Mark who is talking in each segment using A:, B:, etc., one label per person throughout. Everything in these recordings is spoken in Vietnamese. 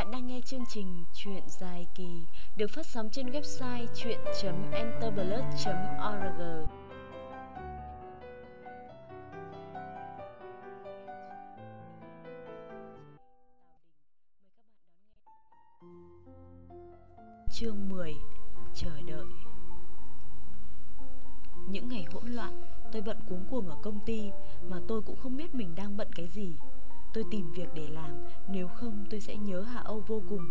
A: Bạn đang nghe chương trình Chuyện dài kỳ được phát sóng trên website chuyện.enterblood.org. Chương 10 Chờ đợi Những ngày hỗn loạn, tôi bận cuống cuồng ở công ty mà tôi cũng không biết mình đang bận cái gì. Tôi tìm việc để làm, nếu không tôi sẽ nhớ Hạ Âu vô cùng.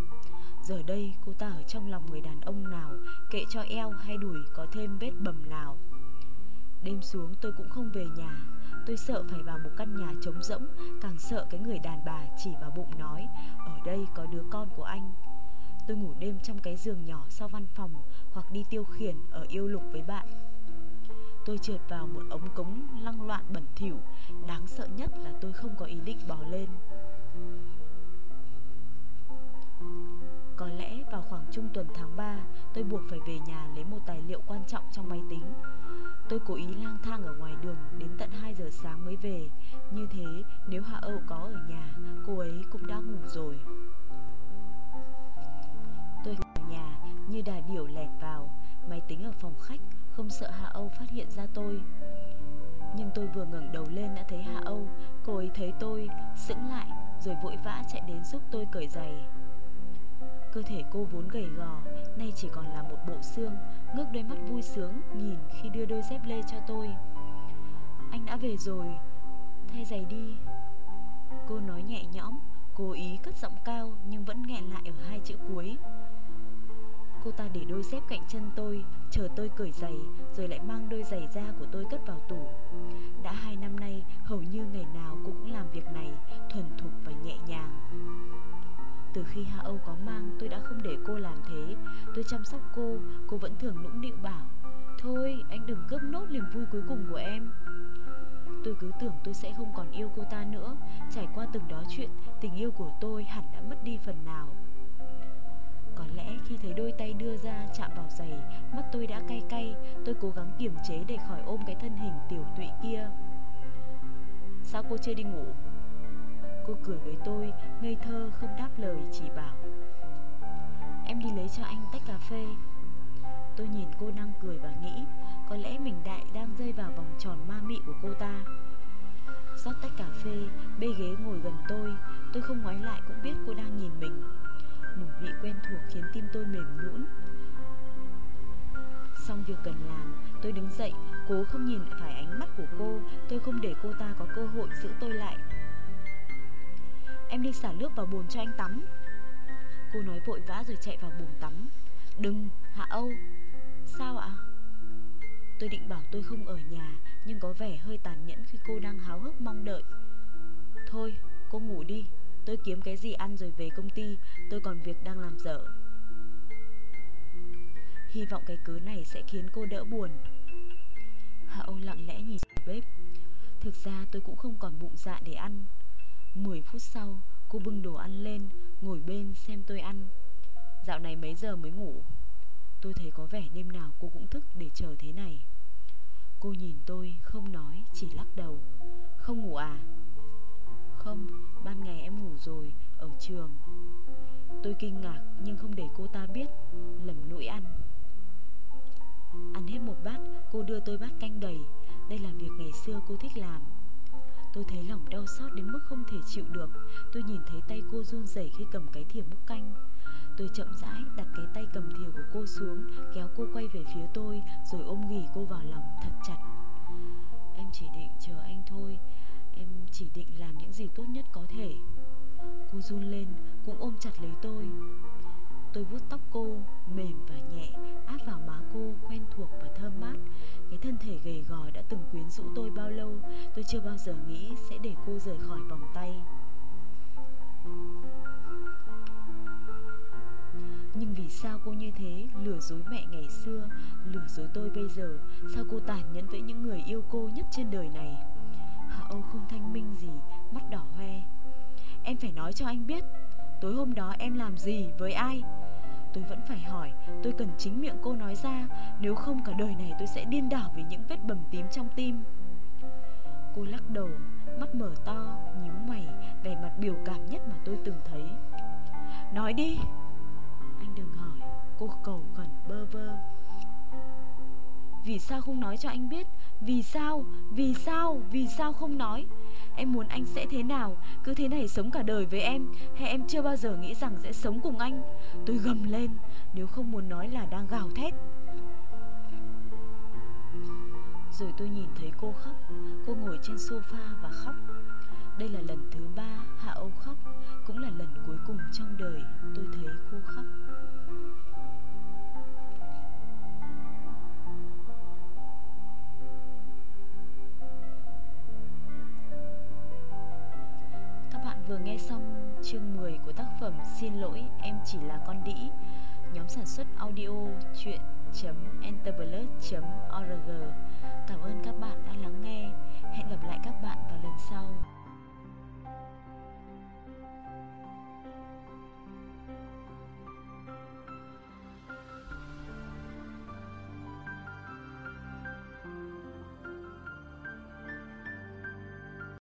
A: Giờ đây cô ta ở trong lòng người đàn ông nào, kệ cho eo hay đùi có thêm vết bầm nào. Đêm xuống tôi cũng không về nhà, tôi sợ phải vào một căn nhà trống rỗng, càng sợ cái người đàn bà chỉ vào bụng nói, ở đây có đứa con của anh. Tôi ngủ đêm trong cái giường nhỏ sau văn phòng hoặc đi tiêu khiển ở yêu lục với bạn. Tôi trượt vào một ống cống lăng bẩn thỉu, đáng sợ nhất là tôi không có ý định bò lên. Có lẽ vào khoảng trung tuần tháng 3, tôi buộc phải về nhà lấy một tài liệu quan trọng trong máy tính. Tôi cố ý lang thang ở ngoài đường đến tận 2 giờ sáng mới về. Như thế, nếu Hạ Âu có ở nhà, cô ấy cũng đã ngủ rồi. Tôi vào nhà như đà điểu lẹt vào, máy tính ở phòng khách, không sợ Hạ Âu phát hiện ra tôi. Nhưng tôi vừa ngẩng đầu lên đã thấy Hạ Âu, cô ấy thấy tôi, sững lại, rồi vội vã chạy đến giúp tôi cởi giày. Cơ thể cô vốn gầy gò, nay chỉ còn là một bộ xương, ngước đôi mắt vui sướng nhìn khi đưa đôi dép lê cho tôi. Anh đã về rồi, thay giày đi. Cô nói nhẹ nhõm, cố ý cất giọng cao nhưng vẫn nghẹn lại ở hai chữ cuối. Cô ta để đôi dép cạnh chân tôi, chờ tôi cởi giày, rồi lại mang đôi giày da của tôi cất vào tủ. Đã hai năm nay, hầu như ngày nào cô cũng làm việc này, thuần thục và nhẹ nhàng. Từ khi Hạ Âu có mang, tôi đã không để cô làm thế. Tôi chăm sóc cô, cô vẫn thường nũng nịu bảo, thôi anh đừng cướp nốt niềm vui cuối cùng của em. Tôi cứ tưởng tôi sẽ không còn yêu cô ta nữa. Trải qua từng đó chuyện, tình yêu của tôi hẳn đã mất đi phần nào. Thấy đôi tay đưa ra chạm vào giày, mắt tôi đã cay cay, tôi cố gắng kiềm chế để khỏi ôm cái thân hình tiểu tụy kia. Sao cô chưa đi ngủ? Cô cười với tôi, ngây thơ không đáp lời chỉ bảo. Em đi lấy cho anh tách cà phê. Tôi nhìn cô đang cười và nghĩ, có lẽ mình đại đang rơi vào vòng tròn ma mị của cô ta. Rót tách cà phê, bê ghế ngồi gần tôi, tôi không ngoái lại cũng biết cô đang nhìn mình. Mùi vị quen thuộc khiến tim tôi mềm nhũn. Xong việc cần làm, tôi đứng dậy, cố không nhìn phải ánh mắt của cô, tôi không để cô ta có cơ hội giữ tôi lại. Em đi xả nước vào bồn cho anh tắm. Cô nói vội vã rồi chạy vào bồn tắm. Đừng, Hạ Âu. Sao ạ? Tôi định bảo tôi không ở nhà, nhưng có vẻ hơi tàn nhẫn khi cô đang háo hức mong đợi. Thôi, cô ngủ đi, tôi kiếm cái gì ăn rồi về công ty, tôi còn việc đang làm dở. Hy vọng cái cớ này sẽ khiến cô đỡ buồn. Hạ Âu lặng lẽ nhìn bếp. Thực ra tôi cũng không còn bụng dạ để ăn. 10 phút sau, cô bưng đồ ăn lên, ngồi bên xem tôi ăn. Dạo này mấy giờ mới ngủ? Tôi thấy có vẻ đêm nào cô cũng thức để chờ thế này. Cô nhìn tôi, không nói, chỉ lắc đầu. Không ngủ à? Không, ban ngày em ngủ rồi, ở trường. Tôi kinh ngạc nhưng không để cô ta biết, lầm lũi ăn. Ăn hết một bát, cô đưa tôi bát canh đầy. Đây là việc ngày xưa cô thích làm. Tôi thấy lòng đau xót đến mức không thể chịu được. Tôi nhìn thấy tay cô run rẩy khi cầm cái thìa múc canh. Tôi chậm rãi đặt cái tay cầm thìa của cô xuống, kéo cô quay về phía tôi, rồi ôm ghì cô vào lòng thật chặt. Em chỉ định chờ anh thôi, em chỉ định làm những gì tốt nhất có thể. Cô run lên, cũng ôm chặt lấy tôi. Tôi vuốt tóc cô, mềm và nhẹ, áp vào má cô, quen thuộc và thơm mát. Cái thân thể gầy gò đã từng quyến rũ tôi bao lâu, tôi chưa bao giờ nghĩ sẽ để cô rời khỏi vòng tay. Nhưng vì sao cô như thế, lừa dối mẹ ngày xưa, lừa dối tôi bây giờ, sao cô tàn nhẫn với những người yêu cô nhất trên đời này? Âu không thanh minh gì, mắt đỏ hoe. Em phải nói cho anh biết, tối hôm đó em làm gì với ai? Tôi vẫn phải hỏi, tôi cần chính miệng cô nói ra, nếu không cả đời này tôi sẽ điên đảo vì những vết bầm tím trong tim. Cô lắc đầu, mắt mở to, nhíu mày, vẻ mặt biểu cảm nhất mà tôi từng thấy. Nói đi Anh đừng hỏi Cô cầu khẩn bơ vơ vì sao không nói cho anh biết? Vì sao? Vì sao? Vì sao không nói? Em muốn anh sẽ thế nào? Cứ thế này sống cả đời với em, Hay em chưa bao giờ nghĩ rằng sẽ sống cùng anh? Tôi gầm lên, Nếu không muốn nói là đang gào thét. Rồi tôi nhìn thấy cô khóc, Cô ngồi trên sofa và khóc. Đây là lần thứ ba Hạ Âu khóc, Cũng là lần cuối cùng trong đời tôi thấy cô khóc. Chương 10 của tác phẩm Xin lỗi, em chỉ là con đĩ. Nhóm sản xuất audio chuyện.enterblood.org Cảm ơn các bạn đã lắng nghe. Hẹn gặp lại các bạn vào lần sau.